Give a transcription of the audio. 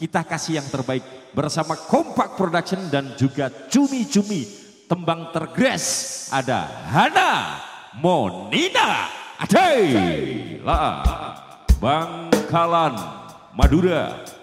kita kasih yang terbaik bersama Kompak Production dan juga Cumi Cumi tembang tergres ada Hana Monina Adela Bangkalan Madura.